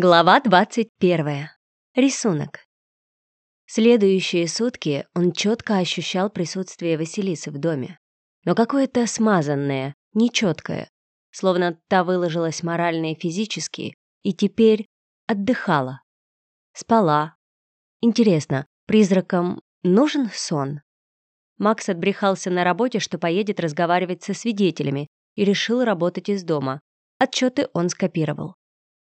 Глава 21. Рисунок. Следующие сутки он четко ощущал присутствие Василисы в доме. Но какое-то смазанное, нечеткое, словно та выложилась морально и физически, и теперь отдыхала. Спала. Интересно, призракам нужен сон? Макс отбрехался на работе, что поедет разговаривать со свидетелями, и решил работать из дома. Отчеты он скопировал.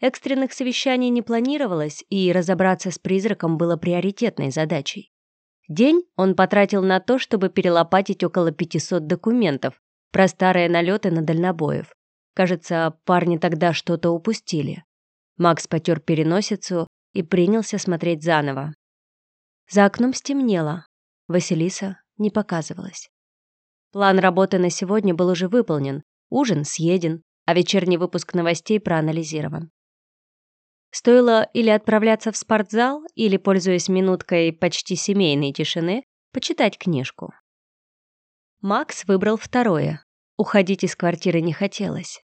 Экстренных совещаний не планировалось, и разобраться с призраком было приоритетной задачей. День он потратил на то, чтобы перелопатить около 500 документов про старые налеты на дальнобоев. Кажется, парни тогда что-то упустили. Макс потер переносицу и принялся смотреть заново. За окном стемнело. Василиса не показывалась. План работы на сегодня был уже выполнен, ужин съеден, а вечерний выпуск новостей проанализирован. Стоило или отправляться в спортзал, или, пользуясь минуткой почти семейной тишины, почитать книжку. Макс выбрал второе. Уходить из квартиры не хотелось.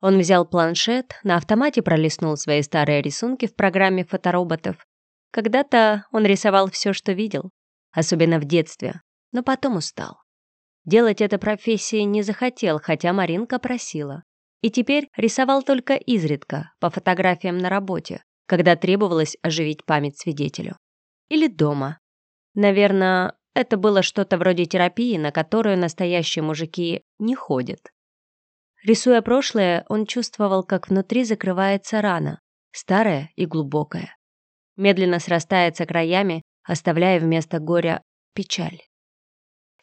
Он взял планшет, на автомате пролистнул свои старые рисунки в программе фотороботов. Когда-то он рисовал все, что видел, особенно в детстве, но потом устал. Делать это профессии не захотел, хотя Маринка просила и теперь рисовал только изредка, по фотографиям на работе, когда требовалось оживить память свидетелю. Или дома. Наверное, это было что-то вроде терапии, на которую настоящие мужики не ходят. Рисуя прошлое, он чувствовал, как внутри закрывается рана, старая и глубокая. Медленно срастается краями, оставляя вместо горя печаль.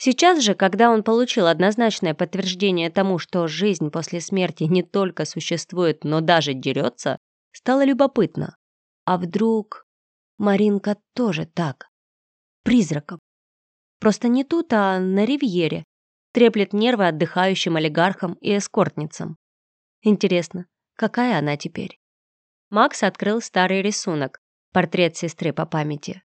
Сейчас же, когда он получил однозначное подтверждение тому, что жизнь после смерти не только существует, но даже дерется, стало любопытно. А вдруг Маринка тоже так? Призраком. Просто не тут, а на ривьере. Треплет нервы отдыхающим олигархам и эскортницам. Интересно, какая она теперь? Макс открыл старый рисунок, портрет сестры по памяти.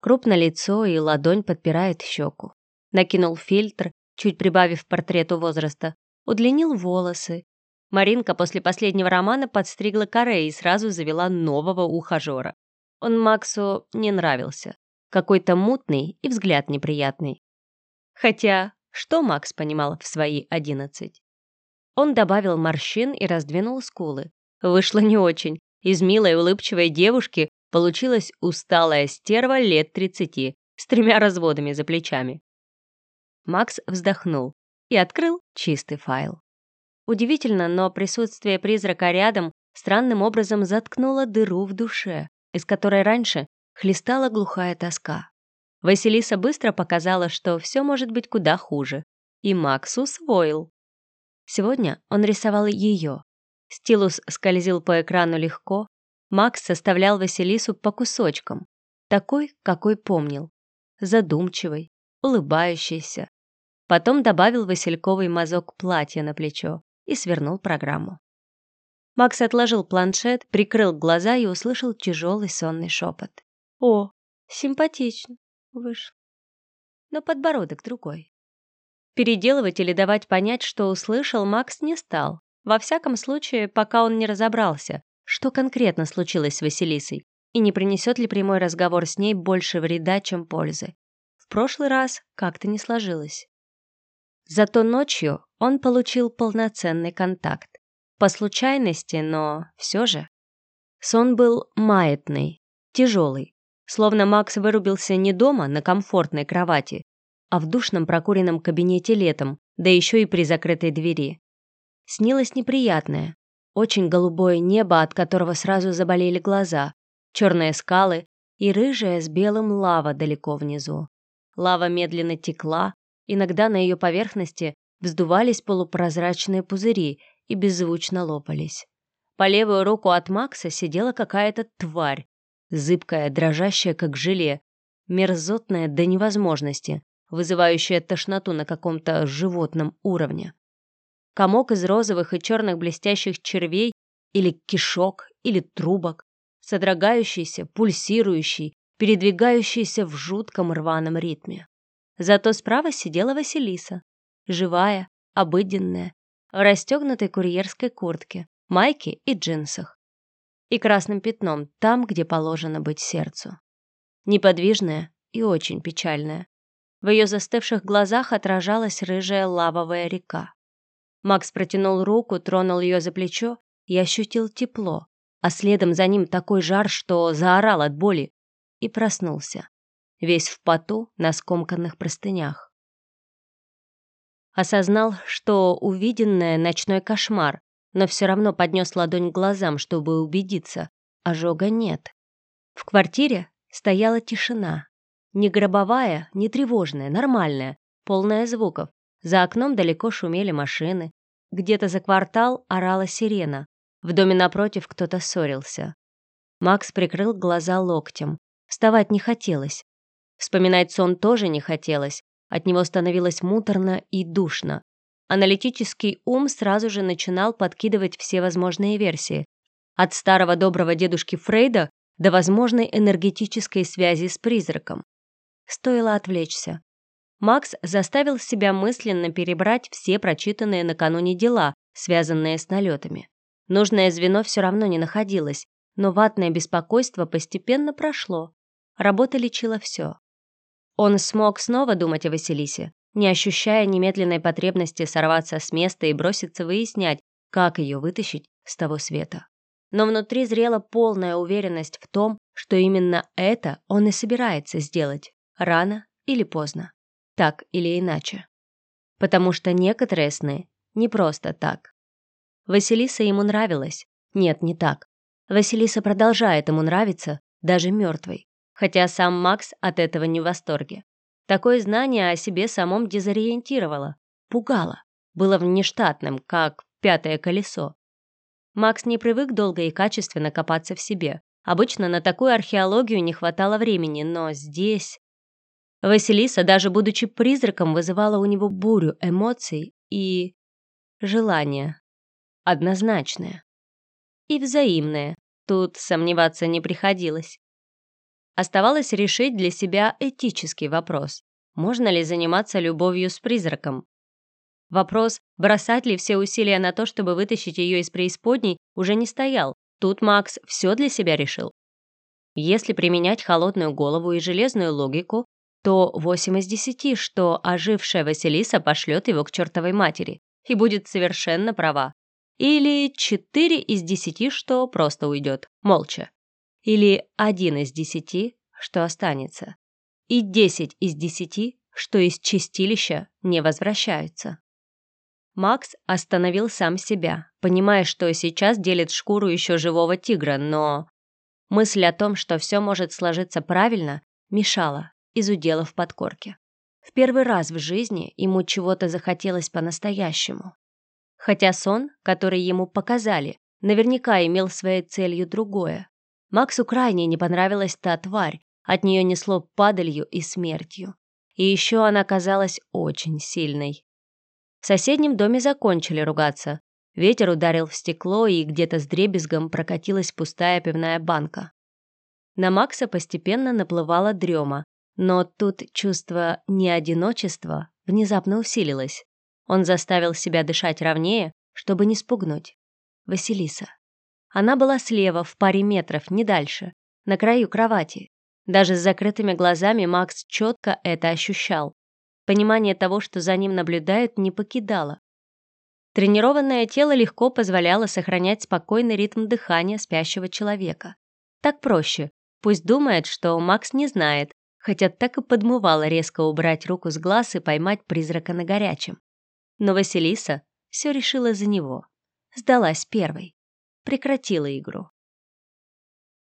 Крупное лицо и ладонь подпирает щеку накинул фильтр, чуть прибавив портрету возраста, удлинил волосы. Маринка после последнего романа подстригла коре и сразу завела нового ухажера. Он Максу не нравился. Какой-то мутный и взгляд неприятный. Хотя, что Макс понимал в свои одиннадцать? Он добавил морщин и раздвинул скулы. Вышло не очень. Из милой улыбчивой девушки получилась усталая стерва лет тридцати с тремя разводами за плечами. Макс вздохнул и открыл чистый файл. Удивительно, но присутствие призрака рядом странным образом заткнуло дыру в душе, из которой раньше хлестала глухая тоска. Василиса быстро показала, что все может быть куда хуже, и Макс усвоил. Сегодня он рисовал ее. Стилус скользил по экрану легко, Макс составлял Василису по кусочкам, такой, какой помнил, задумчивый, улыбающийся. Потом добавил васильковый мазок платья на плечо и свернул программу. Макс отложил планшет, прикрыл глаза и услышал тяжелый сонный шепот. «О, симпатично!» Вышел. Но подбородок другой. Переделывать или давать понять, что услышал, Макс не стал. Во всяком случае, пока он не разобрался, что конкретно случилось с Василисой, и не принесет ли прямой разговор с ней больше вреда, чем пользы прошлый раз как-то не сложилось. Зато ночью он получил полноценный контакт. По случайности, но все же. Сон был маятный, тяжелый, словно Макс вырубился не дома на комфортной кровати, а в душном прокуренном кабинете летом, да еще и при закрытой двери. Снилось неприятное, очень голубое небо, от которого сразу заболели глаза, черные скалы и рыжая с белым лава далеко внизу. Лава медленно текла, иногда на ее поверхности вздувались полупрозрачные пузыри и беззвучно лопались. По левую руку от Макса сидела какая-то тварь, зыбкая, дрожащая, как желе, мерзотная до невозможности, вызывающая тошноту на каком-то животном уровне. Комок из розовых и черных блестящих червей или кишок, или трубок, содрогающийся, пульсирующий, передвигающийся в жутком рваном ритме. Зато справа сидела Василиса, живая, обыденная, в расстегнутой курьерской куртке, майке и джинсах. и красным пятном там, где положено быть сердцу. Неподвижная и очень печальная. В ее застывших глазах отражалась рыжая лавовая река. Макс протянул руку, тронул ее за плечо и ощутил тепло, а следом за ним такой жар, что заорал от боли, и проснулся, весь в поту на скомканных простынях. Осознал, что увиденное — ночной кошмар, но все равно поднес ладонь к глазам, чтобы убедиться. Ожога нет. В квартире стояла тишина. Не гробовая, не тревожная, нормальная, полная звуков. За окном далеко шумели машины. Где-то за квартал орала сирена. В доме напротив кто-то ссорился. Макс прикрыл глаза локтем. Вставать не хотелось. Вспоминать сон тоже не хотелось. От него становилось муторно и душно. Аналитический ум сразу же начинал подкидывать все возможные версии. От старого доброго дедушки Фрейда до возможной энергетической связи с призраком. Стоило отвлечься. Макс заставил себя мысленно перебрать все прочитанные накануне дела, связанные с налетами. Нужное звено все равно не находилось, но ватное беспокойство постепенно прошло. Работа лечила все. Он смог снова думать о Василисе, не ощущая немедленной потребности сорваться с места и броситься выяснять, как ее вытащить с того света. Но внутри зрела полная уверенность в том, что именно это он и собирается сделать, рано или поздно, так или иначе. Потому что некоторые сны не просто так. Василиса ему нравилась. Нет, не так. Василиса продолжает ему нравиться, даже мертвой хотя сам Макс от этого не в восторге. Такое знание о себе самом дезориентировало, пугало, было внештатным, как пятое колесо. Макс не привык долго и качественно копаться в себе. Обычно на такую археологию не хватало времени, но здесь... Василиса, даже будучи призраком, вызывала у него бурю эмоций и... желания. Однозначное. И взаимное. Тут сомневаться не приходилось. Оставалось решить для себя этический вопрос. Можно ли заниматься любовью с призраком? Вопрос, бросать ли все усилия на то, чтобы вытащить ее из преисподней, уже не стоял. Тут Макс все для себя решил. Если применять холодную голову и железную логику, то 8 из 10, что ожившая Василиса пошлет его к чертовой матери и будет совершенно права. Или 4 из 10, что просто уйдет, молча или один из десяти, что останется, и десять из десяти, что из чистилища не возвращаются. Макс остановил сам себя, понимая, что сейчас делит шкуру еще живого тигра, но... Мысль о том, что все может сложиться правильно, мешала, изудела в подкорке. В первый раз в жизни ему чего-то захотелось по-настоящему. Хотя сон, который ему показали, наверняка имел своей целью другое. Максу крайне не понравилась та тварь, от нее несло падалью и смертью. И еще она казалась очень сильной. В соседнем доме закончили ругаться. Ветер ударил в стекло, и где-то с дребезгом прокатилась пустая пивная банка. На Макса постепенно наплывала дрема, но тут чувство неодиночества внезапно усилилось. Он заставил себя дышать ровнее, чтобы не спугнуть. Василиса. Она была слева, в паре метров, не дальше, на краю кровати. Даже с закрытыми глазами Макс четко это ощущал. Понимание того, что за ним наблюдают, не покидало. Тренированное тело легко позволяло сохранять спокойный ритм дыхания спящего человека. Так проще. Пусть думает, что Макс не знает, хотя так и подмывало резко убрать руку с глаз и поймать призрака на горячем. Но Василиса все решила за него. Сдалась первой прекратила игру.